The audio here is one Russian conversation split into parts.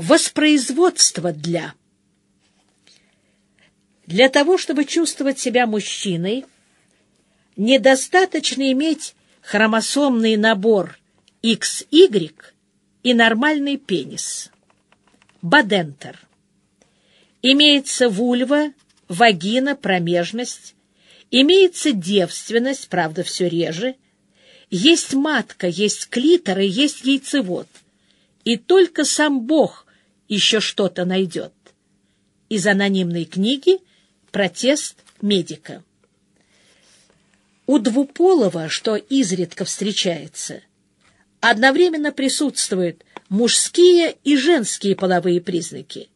Воспроизводство для. Для того, чтобы чувствовать себя мужчиной, недостаточно иметь хромосомный набор XY и нормальный пенис. Бадентер. Имеется вульва, вагина, промежность, имеется девственность, правда, все реже, есть матка, есть клитор и есть яйцевод. И только сам Бог еще что-то найдет. Из анонимной книги «Протест медика». У двуполого, что изредка встречается, одновременно присутствуют мужские и женские половые признаки.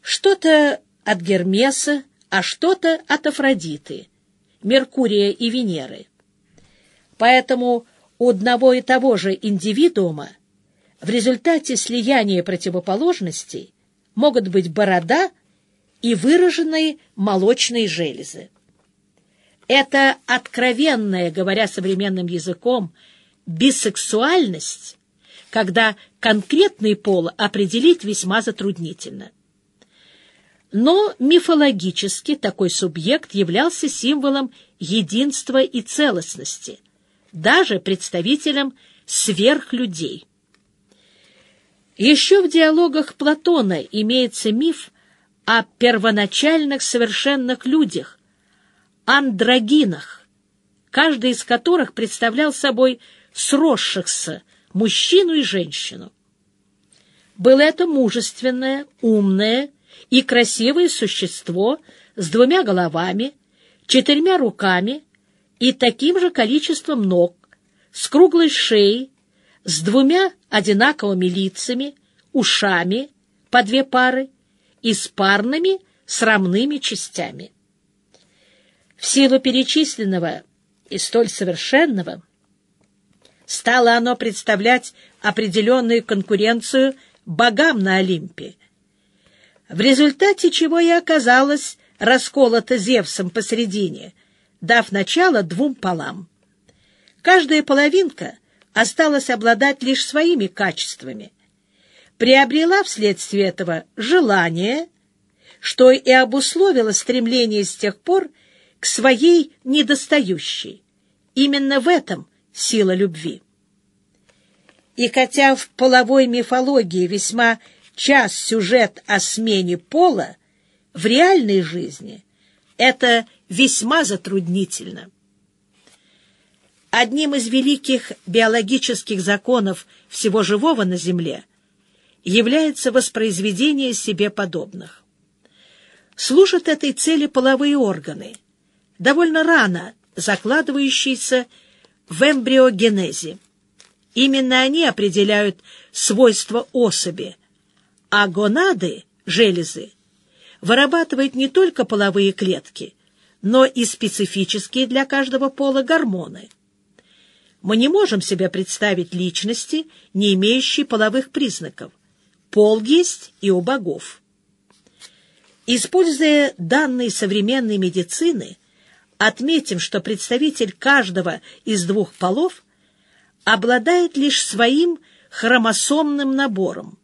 Что-то от Гермеса, а что-то от Афродиты, Меркурия и Венеры. Поэтому у одного и того же индивидуума в результате слияния противоположностей могут быть борода и выраженные молочные железы. Это откровенная, говоря современным языком, бисексуальность, когда конкретный пол определить весьма затруднительно. Но мифологически такой субъект являлся символом единства и целостности, даже представителем сверхлюдей. Еще в диалогах Платона имеется миф о первоначальных совершенных людях, андрогинах, каждый из которых представлял собой сросшихся мужчину и женщину. Было это мужественное, умное и красивое существо с двумя головами, четырьмя руками и таким же количеством ног, с круглой шеей, с двумя одинаковыми лицами, ушами, по две пары, и с парными срамными частями. В силу перечисленного и столь совершенного стало оно представлять определенную конкуренцию богам на Олимпе, в результате чего и оказалось расколото Зевсом посередине, дав начало двум полам. Каждая половинка осталась обладать лишь своими качествами, приобрела вследствие этого желание, что и обусловило стремление с тех пор к своей недостающей. Именно в этом сила любви. И хотя в половой мифологии весьма част сюжет о смене пола, в реальной жизни это весьма затруднительно. Одним из великих биологических законов всего живого на Земле является воспроизведение себе подобных. Служат этой цели половые органы, довольно рано закладывающиеся в эмбриогенезе. Именно они определяют свойства особи, а гонады, железы, вырабатывают не только половые клетки, но и специфические для каждого пола гормоны. Мы не можем себе представить личности, не имеющей половых признаков. Пол есть и у богов. Используя данные современной медицины, отметим, что представитель каждого из двух полов обладает лишь своим хромосомным набором,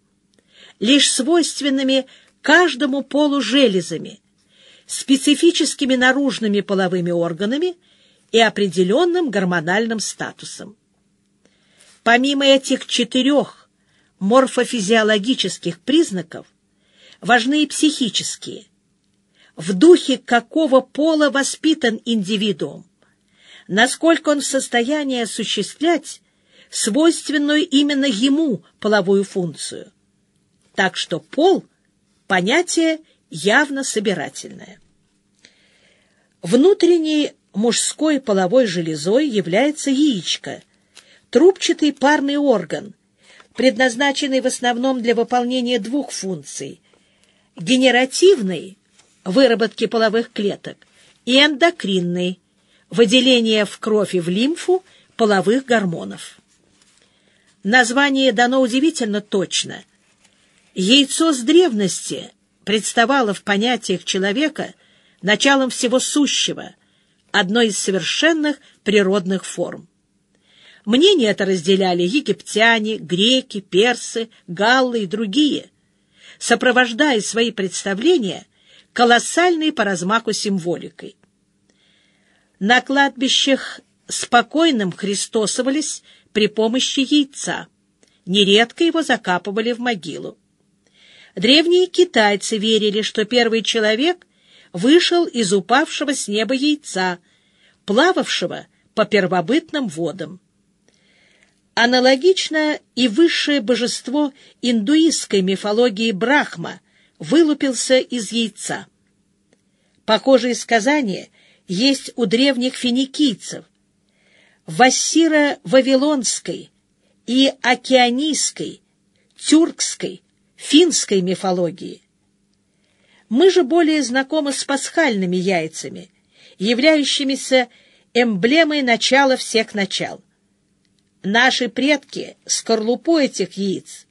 лишь свойственными каждому полу железами, специфическими наружными половыми органами и определенным гормональным статусом. Помимо этих четырех морфофизиологических признаков, важны и психические – в духе какого пола воспитан индивидуум, насколько он в состоянии осуществлять свойственную именно ему половую функцию. Так что пол – понятие явно собирательное. Внутренней мужской половой железой является яичко, трубчатый парный орган, предназначенный в основном для выполнения двух функций – генеративной выработки половых клеток, и эндокринный, выделение в кровь и в лимфу половых гормонов. Название дано удивительно точно. Яйцо с древности представало в понятиях человека началом всего сущего, одной из совершенных природных форм. Мнение это разделяли египтяне, греки, персы, галлы и другие. сопровождая свои представления колоссальной по размаху символикой. На кладбищах спокойным христосовались при помощи яйца. Нередко его закапывали в могилу. Древние китайцы верили, что первый человек вышел из упавшего с неба яйца, плававшего по первобытным водам. Аналогично и высшее божество индуистской мифологии Брахма вылупился из яйца. Похожие сказания есть у древних финикийцев. В Ассиро-Вавилонской и Океанийской, Тюркской, финской мифологии. Мы же более знакомы с пасхальными яйцами, являющимися эмблемой начала всех начал. Наши предки скорлупу этих яиц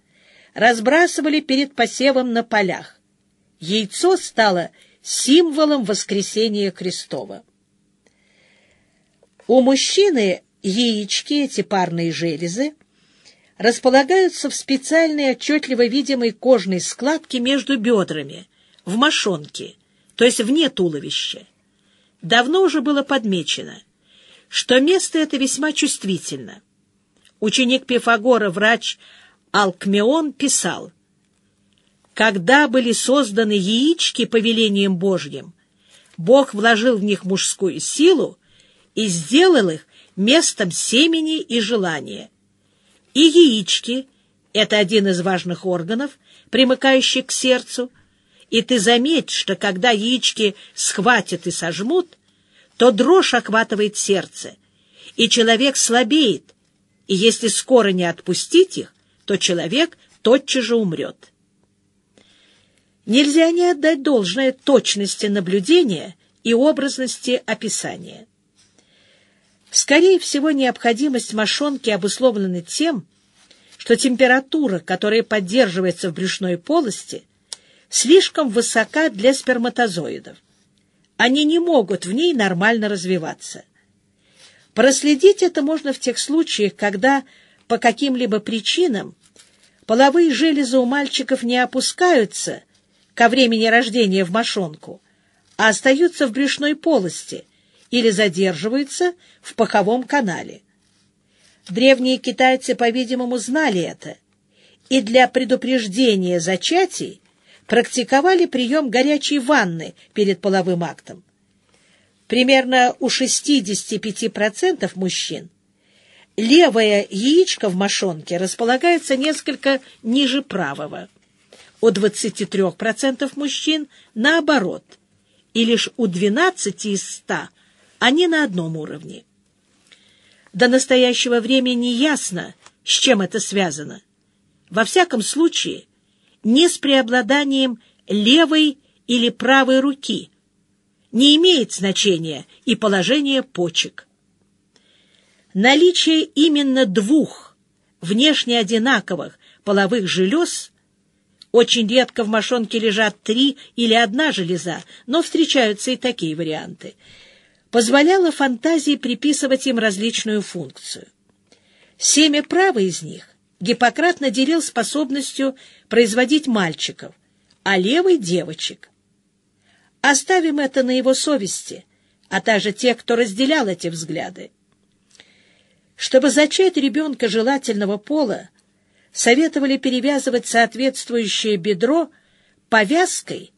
разбрасывали перед посевом на полях. Яйцо стало символом воскресения Христова. У мужчины яички, эти парные железы, располагаются в специальной отчетливо видимой кожной складке между бедрами, в мошонке, то есть вне туловища. Давно уже было подмечено, что место это весьма чувствительно. Ученик Пифагора, врач Алкмеон, писал, «Когда были созданы яички повелением Божьим, Бог вложил в них мужскую силу и сделал их местом семени и желания. И яички — это один из важных органов, примыкающих к сердцу, и ты заметь, что когда яички схватят и сожмут, то дрожь охватывает сердце, и человек слабеет, и если скоро не отпустить их, то человек тотчас же умрет. Нельзя не отдать должное точности наблюдения и образности описания. Скорее всего, необходимость мошонки обусловлена тем, что температура, которая поддерживается в брюшной полости, слишком высока для сперматозоидов. Они не могут в ней нормально развиваться. Проследить это можно в тех случаях, когда по каким-либо причинам половые железы у мальчиков не опускаются ко времени рождения в мошонку, а остаются в брюшной полости или задерживаются в паховом канале. Древние китайцы, по-видимому, знали это, и для предупреждения зачатий практиковали прием горячей ванны перед половым актом. Примерно у 65% мужчин левое яичко в мошонке располагается несколько ниже правого. У 23% мужчин наоборот, и лишь у 12 из 100 они на одном уровне. До настоящего времени ясно, с чем это связано. Во всяком случае, не с преобладанием левой или правой руки – не имеет значения и положение почек. Наличие именно двух внешне одинаковых половых желез очень редко в мошонке лежат три или одна железа, но встречаются и такие варианты. Позволяло фантазии приписывать им различную функцию. Семя правой из них Гиппократ наделил способностью производить мальчиков, а левый — девочек. Оставим это на его совести, а также тех, кто разделял эти взгляды. Чтобы зачать ребенка желательного пола, советовали перевязывать соответствующее бедро повязкой,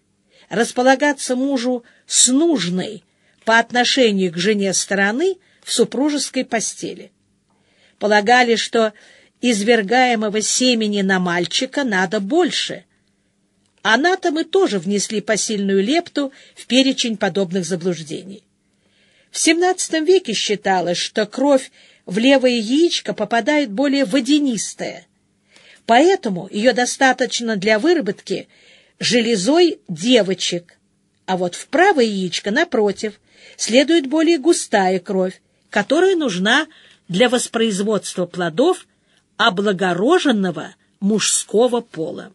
располагаться мужу с нужной по отношению к жене стороны в супружеской постели. Полагали, что извергаемого семени на мальчика надо больше, Анатомы тоже внесли посильную лепту в перечень подобных заблуждений. В XVII веке считалось, что кровь в левое яичко попадает более водянистая, поэтому ее достаточно для выработки железой девочек, а вот в правое яичко, напротив, следует более густая кровь, которая нужна для воспроизводства плодов облагороженного мужского пола.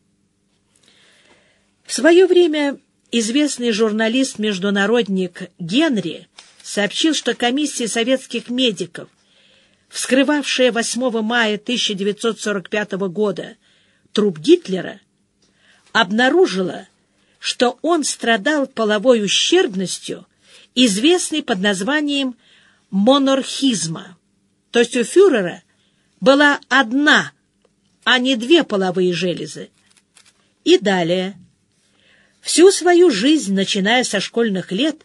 В свое время известный журналист-международник Генри сообщил, что комиссия советских медиков, вскрывавшая 8 мая 1945 года труп Гитлера, обнаружила, что он страдал половой ущербностью, известной под названием монорхизма. То есть у фюрера была одна, а не две половые железы. И далее. Всю свою жизнь, начиная со школьных лет,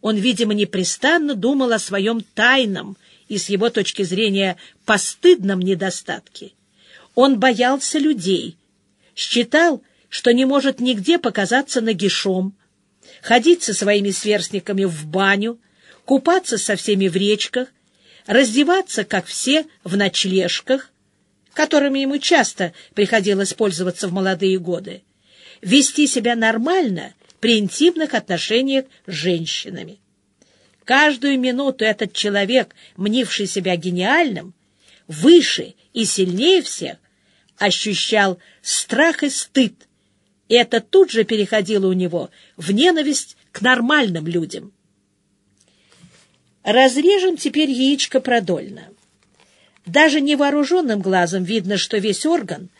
он, видимо, непрестанно думал о своем тайном и, с его точки зрения, постыдном недостатке. Он боялся людей, считал, что не может нигде показаться нагишом, ходить со своими сверстниками в баню, купаться со всеми в речках, раздеваться, как все, в ночлежках, которыми ему часто приходилось пользоваться в молодые годы, вести себя нормально при интимных отношениях с женщинами. Каждую минуту этот человек, мнивший себя гениальным, выше и сильнее всех, ощущал страх и стыд, и это тут же переходило у него в ненависть к нормальным людям. Разрежем теперь яичко продольно. Даже невооруженным глазом видно, что весь орган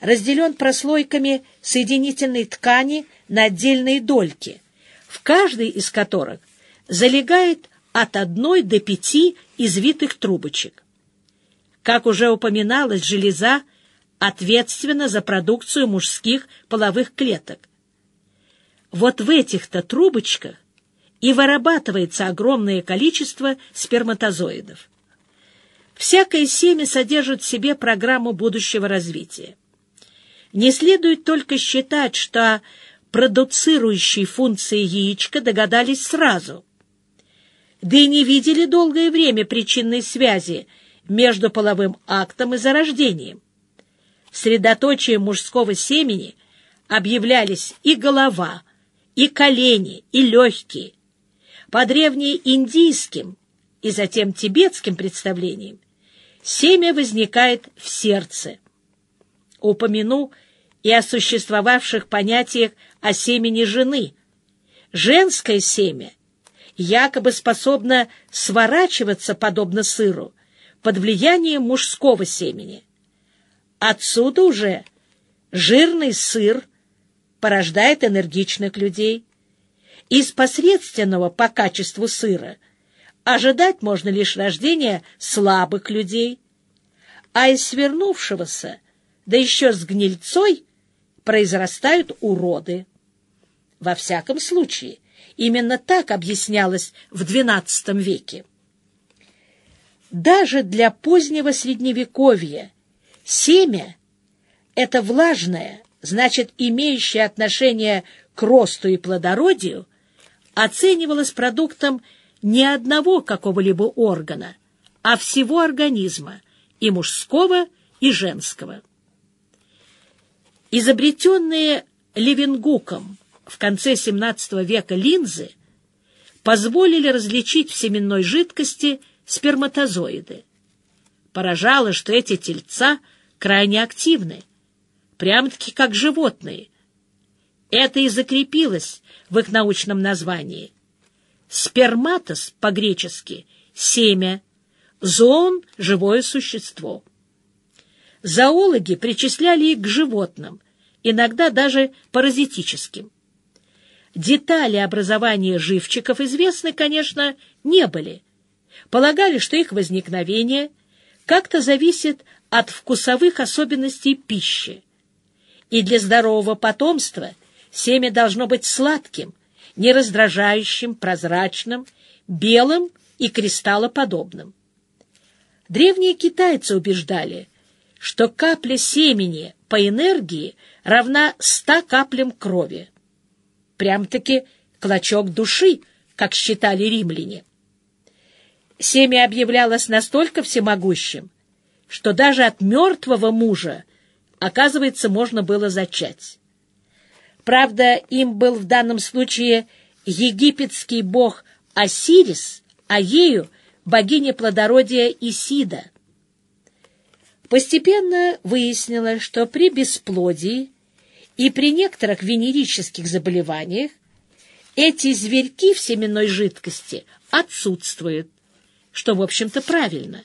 разделен прослойками соединительной ткани на отдельные дольки, в каждой из которых залегает от одной до пяти извитых трубочек. Как уже упоминалось, железа ответственна за продукцию мужских половых клеток. Вот в этих-то трубочках и вырабатывается огромное количество сперматозоидов. Всякое семя содержит в себе программу будущего развития. Не следует только считать, что продуцирующей функции яичка догадались сразу, да и не видели долгое время причинной связи между половым актом и зарождением. Средоточием мужского семени объявлялись и голова, и колени, и легкие. По древнеиндийским и затем тибетским представлениям семя возникает в сердце. Упомяну и о существовавших понятиях о семени жены. Женское семя якобы способно сворачиваться, подобно сыру, под влиянием мужского семени. Отсюда уже жирный сыр порождает энергичных людей. Из посредственного по качеству сыра ожидать можно лишь рождения слабых людей, а из свернувшегося, да еще с гнильцой, произрастают уроды. Во всяком случае, именно так объяснялось в XII веке. Даже для позднего Средневековья семя — это влажное, значит, имеющее отношение к росту и плодородию, оценивалось продуктом не одного какого-либо органа, а всего организма, и мужского, и женского. Изобретенные Левенгуком в конце XVII века линзы позволили различить в семенной жидкости сперматозоиды. Поражало, что эти тельца крайне активны, прямо-таки как животные. Это и закрепилось в их научном названии. Сперматос по-гречески — семя, зоон — живое существо. Зоологи причисляли их к животным, иногда даже паразитическим. Детали образования живчиков известны, конечно, не были. Полагали, что их возникновение как-то зависит от вкусовых особенностей пищи. И для здорового потомства семя должно быть сладким, нераздражающим, прозрачным, белым и кристаллоподобным. Древние китайцы убеждали, что капля семени по энергии равна ста каплям крови. Прям-таки клочок души, как считали римляне. Семя объявлялось настолько всемогущим, что даже от мертвого мужа, оказывается, можно было зачать. Правда, им был в данном случае египетский бог Осирис, а ею богиня плодородия Исида. Постепенно выяснилось, что при бесплодии и при некоторых венерических заболеваниях эти зверьки в семенной жидкости отсутствуют, что, в общем-то, правильно.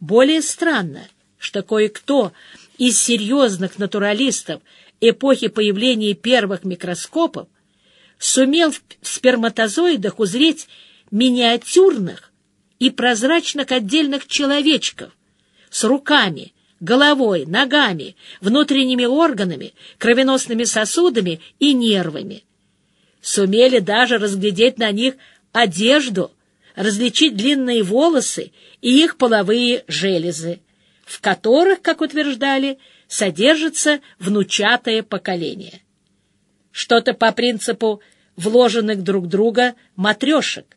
Более странно, что кое-кто из серьезных натуралистов эпохи появления первых микроскопов, сумел в сперматозоидах узреть миниатюрных и прозрачных отдельных человечков с руками, головой, ногами, внутренними органами, кровеносными сосудами и нервами. Сумели даже разглядеть на них одежду, различить длинные волосы и их половые железы, в которых, как утверждали, содержится внучатое поколение. Что-то по принципу вложенных друг друга матрешек.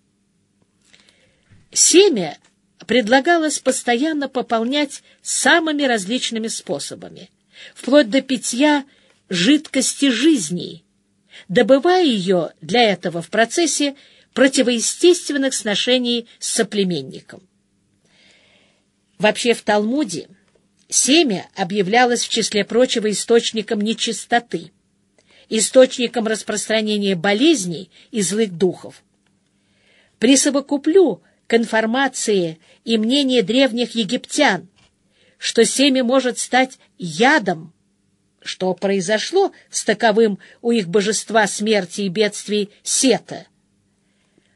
Семя предлагалось постоянно пополнять самыми различными способами, вплоть до питья жидкости жизни, добывая ее для этого в процессе противоестественных сношений с соплеменником. Вообще в Талмуде семя объявлялось в числе прочего источником нечистоты, источником распространения болезней и злых духов. Присовокуплю к информации и мнению древних египтян, что семя может стать ядом, что произошло с таковым у их божества смерти и бедствий Сета.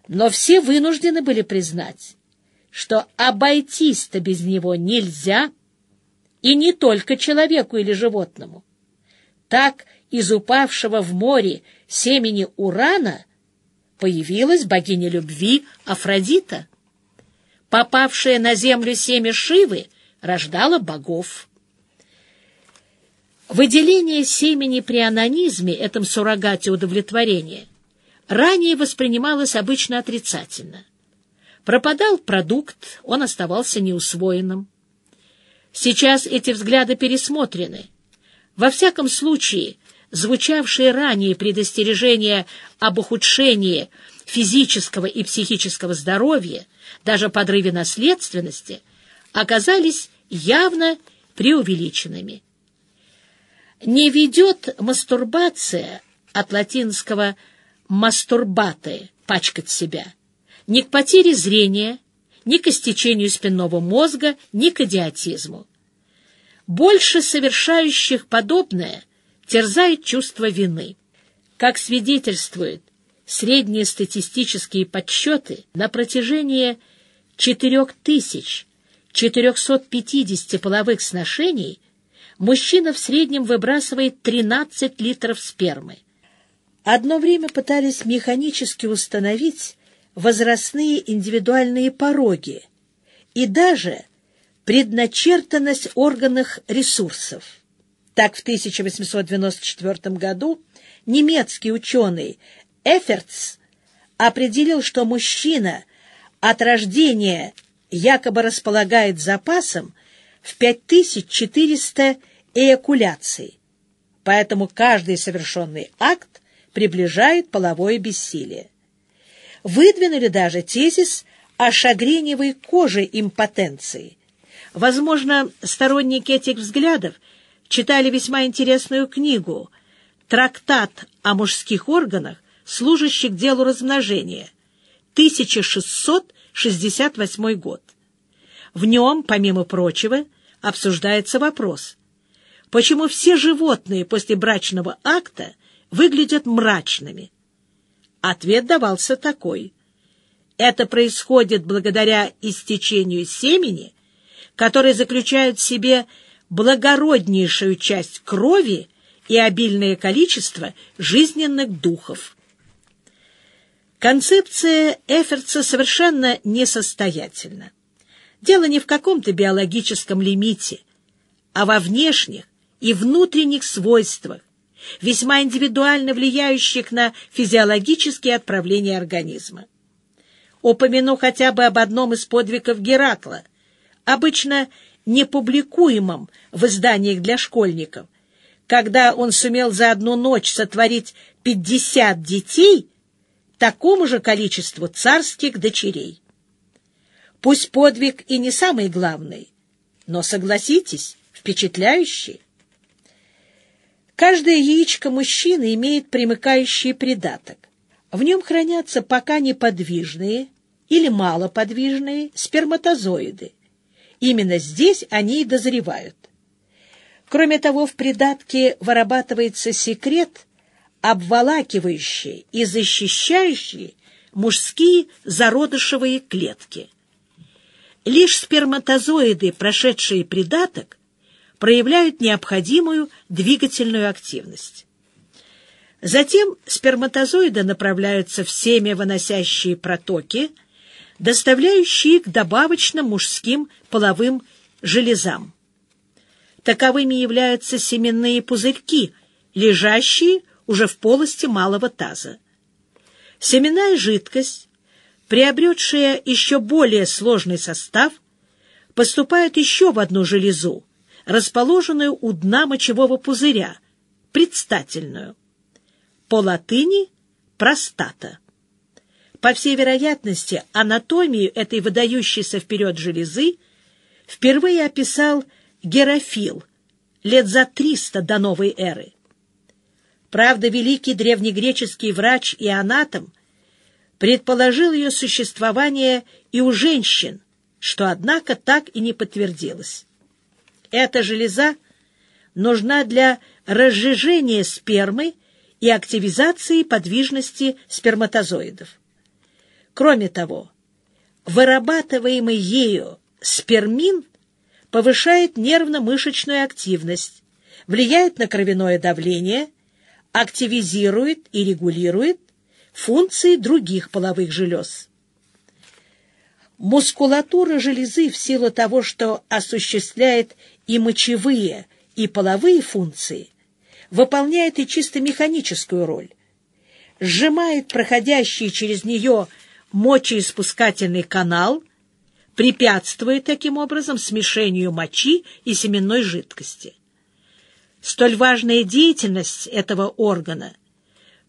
Но все вынуждены были признать, что обойтись-то без него нельзя, и не только человеку или животному. Так из упавшего в море семени Урана появилась богиня любви Афродита. Попавшая на землю семя Шивы рождала богов. Выделение семени при анонизме, этом суррогате удовлетворения, ранее воспринималось обычно отрицательно. Пропадал продукт, он оставался неусвоенным. Сейчас эти взгляды пересмотрены. Во всяком случае, звучавшие ранее предостережения об ухудшении физического и психического здоровья, даже подрыве наследственности, оказались явно преувеличенными. Не ведет мастурбация от латинского «мастурбаты» — пачкать себя, ни к потере зрения, ни к истечению спинного мозга, ни к идиотизму. Больше совершающих подобное терзает чувство вины. Как свидетельствуют средние статистические подсчеты, на протяжении 4450 половых сношений мужчина в среднем выбрасывает 13 литров спермы. Одно время пытались механически установить возрастные индивидуальные пороги и даже предначертанность органных ресурсов. Так в 1894 году немецкий ученый Эфертс определил, что мужчина от рождения якобы располагает запасом в 5400 эякуляций, поэтому каждый совершенный акт приближает половое бессилие. Выдвинули даже тезис о шагреневой коже импотенции. Возможно, сторонники этих взглядов читали весьма интересную книгу «Трактат о мужских органах, служащих делу размножения», 1668 год. В нем, помимо прочего, обсуждается вопрос, почему все животные после брачного акта выглядят мрачными. Ответ давался такой. Это происходит благодаря истечению семени, которое заключает в себе благороднейшую часть крови и обильное количество жизненных духов. Концепция Эферца совершенно несостоятельна. Дело не в каком-то биологическом лимите, а во внешних и внутренних свойствах, весьма индивидуально влияющих на физиологические отправления организма. Упомяну хотя бы об одном из подвигов Геракла, обычно непубликуемом в изданиях для школьников, когда он сумел за одну ночь сотворить 50 детей такому же количеству царских дочерей. Пусть подвиг и не самый главный, но, согласитесь, впечатляющий. Каждое яичко мужчины имеет примыкающий придаток. В нем хранятся пока неподвижные или малоподвижные сперматозоиды. Именно здесь они и дозревают. Кроме того, в придатке вырабатывается секрет, обволакивающий и защищающий мужские зародышевые клетки. Лишь сперматозоиды, прошедшие придаток, проявляют необходимую двигательную активность. Затем сперматозоиды направляются в семя выносящие протоки, доставляющие к добавочным мужским половым железам. Таковыми являются семенные пузырьки, лежащие уже в полости малого таза. Семенная жидкость, приобретшая еще более сложный состав, поступает еще в одну железу, расположенную у дна мочевого пузыря, предстательную по латыни простата. По всей вероятности, анатомию этой выдающейся вперед железы впервые описал Герофил лет за 300 до новой эры. Правда, великий древнегреческий врач и анатом предположил ее существование и у женщин, что, однако, так и не подтвердилось. Эта железа нужна для разжижения спермы и активизации подвижности сперматозоидов. Кроме того, вырабатываемый ею спермин повышает нервно-мышечную активность, влияет на кровяное давление, активизирует и регулирует функции других половых желез. Мускулатура железы в силу того, что осуществляет и мочевые, и половые функции, выполняет и чисто механическую роль. Сжимает проходящий через нее мочеиспускательный канал, препятствует таким образом смешению мочи и семенной жидкости. Столь важная деятельность этого органа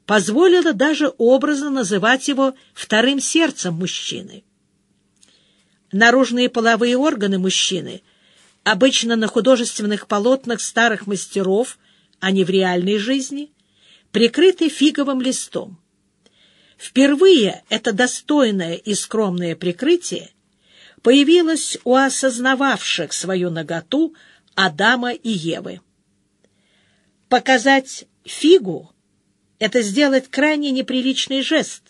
позволила даже образно называть его вторым сердцем мужчины. Наружные половые органы мужчины обычно на художественных полотнах старых мастеров а не в реальной жизни, прикрыты фиговым листом. Впервые это достойное и скромное прикрытие появилось у осознававших свою наготу Адама и Евы. Показать фигу — это сделать крайне неприличный жест,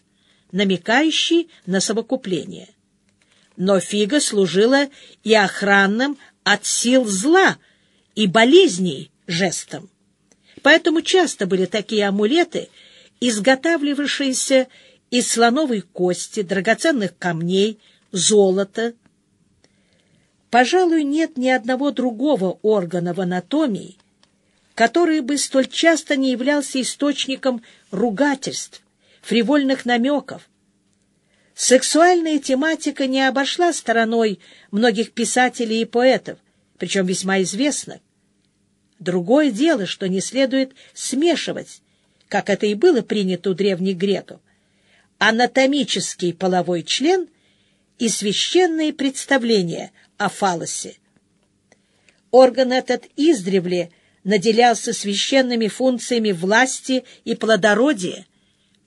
намекающий на совокупление. Но фига служила и охранным от сил зла и болезней жестом. Поэтому часто были такие амулеты, изготавливавшиеся из слоновой кости, драгоценных камней, золота. Пожалуй, нет ни одного другого органа в анатомии, который бы столь часто не являлся источником ругательств, фривольных намеков. Сексуальная тематика не обошла стороной многих писателей и поэтов, причем весьма известных. Другое дело, что не следует смешивать, как это и было принято у древних греков, анатомический половой член и священные представления о фалосе. Орган этот издревле наделялся священными функциями власти и плодородия,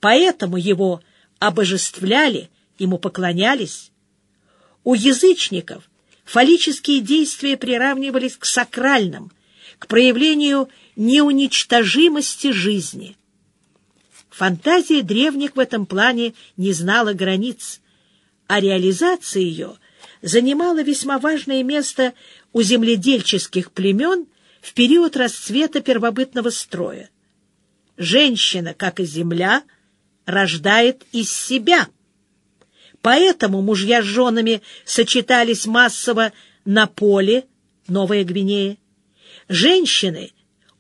поэтому его обожествляли, ему поклонялись. У язычников фаллические действия приравнивались к сакральным, к проявлению неуничтожимости жизни. Фантазия древних в этом плане не знала границ, а реализация ее занимала весьма важное место у земледельческих племен в период расцвета первобытного строя. Женщина, как и земля, рождает из себя. Поэтому мужья с женами сочетались массово на поле, Новая Гвинея, Женщины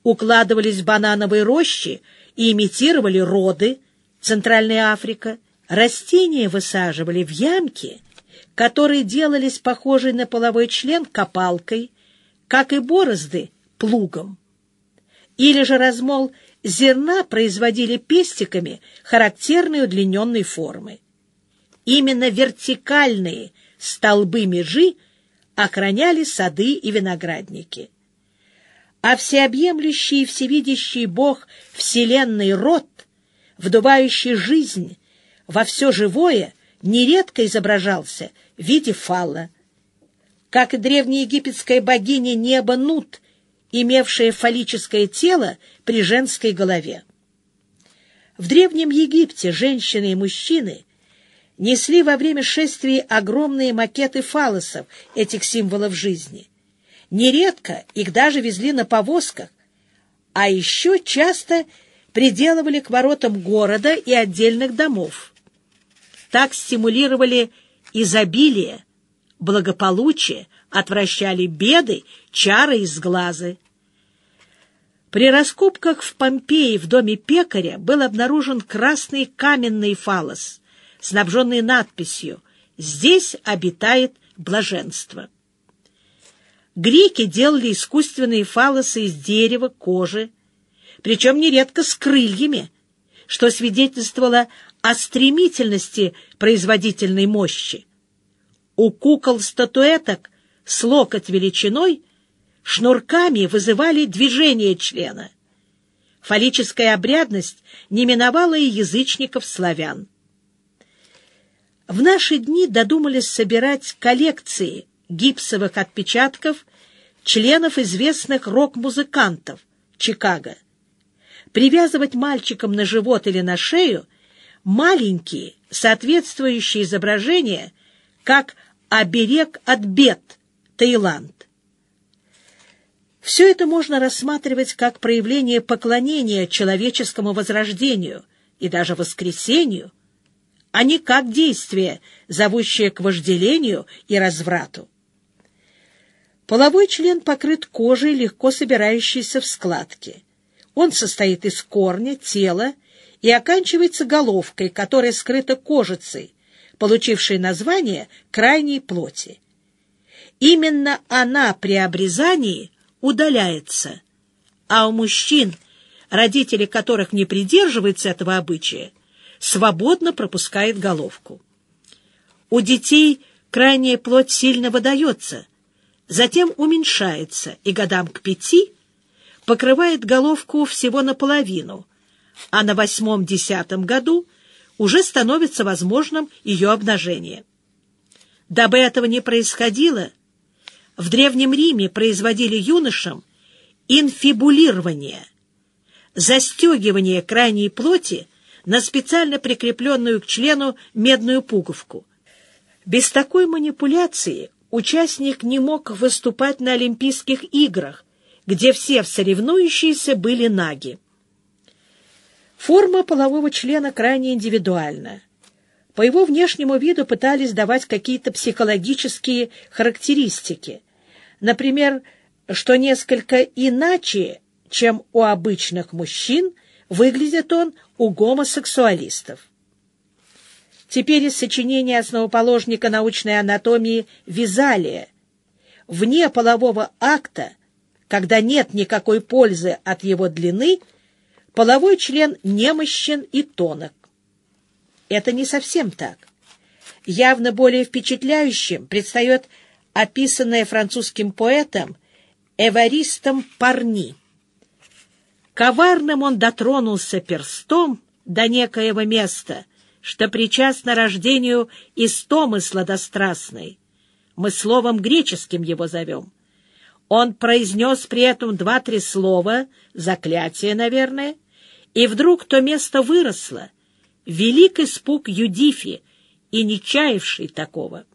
укладывались в банановые рощи и имитировали роды, Центральная Африка. Растения высаживали в ямки, которые делались похожей на половой член копалкой, как и борозды плугом. Или же размол зерна производили пестиками характерной удлиненной формы. Именно вертикальные столбы межи охраняли сады и виноградники а всеобъемлющий и всевидящий Бог Вселенной род, вдувающий жизнь во все живое, нередко изображался в виде фала. Как и древнеегипетская богиня неба Нут имевшее фаллическое тело при женской голове. В Древнем Египте женщины и мужчины несли во время шествий огромные макеты фалосов, этих символов жизни. Нередко их даже везли на повозках, а еще часто приделывали к воротам города и отдельных домов. Так стимулировали изобилие, благополучие, отвращали беды, чары из глаза. При раскопках в Помпеи в доме пекаря был обнаружен красный каменный фалос, снабженный надписью «Здесь обитает блаженство». Греки делали искусственные фалосы из дерева, кожи, причем нередко с крыльями, что свидетельствовало о стремительности производительной мощи. У кукол-статуэток с локоть величиной шнурками вызывали движение члена. Фаллическая обрядность не миновала и язычников-славян. В наши дни додумались собирать коллекции гипсовых отпечатков членов известных рок-музыкантов Чикаго. Привязывать мальчикам на живот или на шею маленькие, соответствующие изображения, как оберег от бед, Таиланд. Все это можно рассматривать как проявление поклонения человеческому возрождению и даже воскресению, а не как действие, зовущее к вожделению и разврату. Половой член покрыт кожей, легко собирающейся в складки. Он состоит из корня, тела и оканчивается головкой, которая скрыта кожицей, получившей название крайней плоти. Именно она при обрезании удаляется, а у мужчин, родители которых не придерживаются этого обычая, свободно пропускает головку. У детей крайняя плоть сильно выдается, затем уменьшается и годам к пяти покрывает головку всего наполовину, а на восьмом-десятом году уже становится возможным ее обнажение. Дабы этого не происходило, в Древнем Риме производили юношам инфибулирование, застегивание крайней плоти на специально прикрепленную к члену медную пуговку. Без такой манипуляции участник не мог выступать на Олимпийских играх, где все соревнующиеся были наги. Форма полового члена крайне индивидуальна. По его внешнему виду пытались давать какие-то психологические характеристики. Например, что несколько иначе, чем у обычных мужчин, выглядит он у гомосексуалистов. Теперь из сочинения основоположника научной анатомии Визалия. Вне полового акта, когда нет никакой пользы от его длины, половой член немощен и тонок. Это не совсем так. Явно более впечатляющим предстает описанное французским поэтом Эваристом Парни. Коварным он дотронулся перстом до некоего места, что причастно рождению истомы сладострастной. Мы словом греческим его зовем. Он произнес при этом два-три слова, заклятие, наверное, и вдруг то место выросло. Велик испуг Юдифи и не чаявший такого.